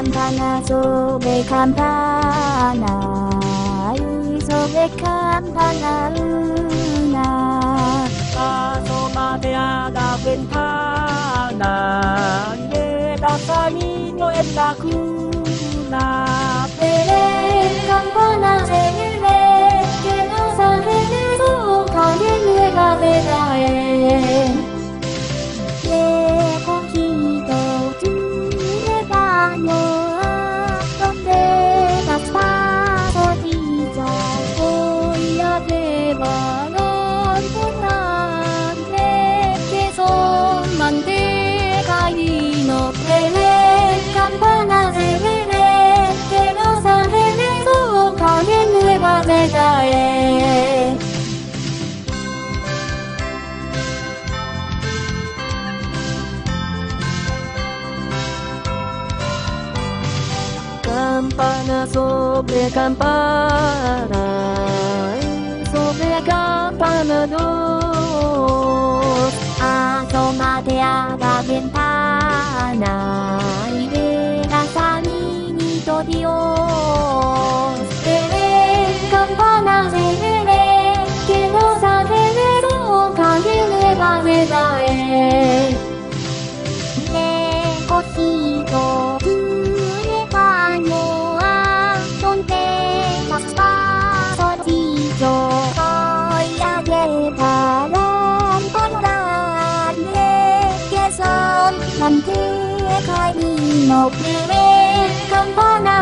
간파나 소배 간파나 소배 간파나 으나 파소마데아다 웬파나 예다사미노 엔다쿠나 Campana sobre campana sobre campana dos Asomateada ventana y de la salini to Dios. Tere, campana se vere, que no sabe de lo នធាខ្លាចនេះមកពីវេកំបោណា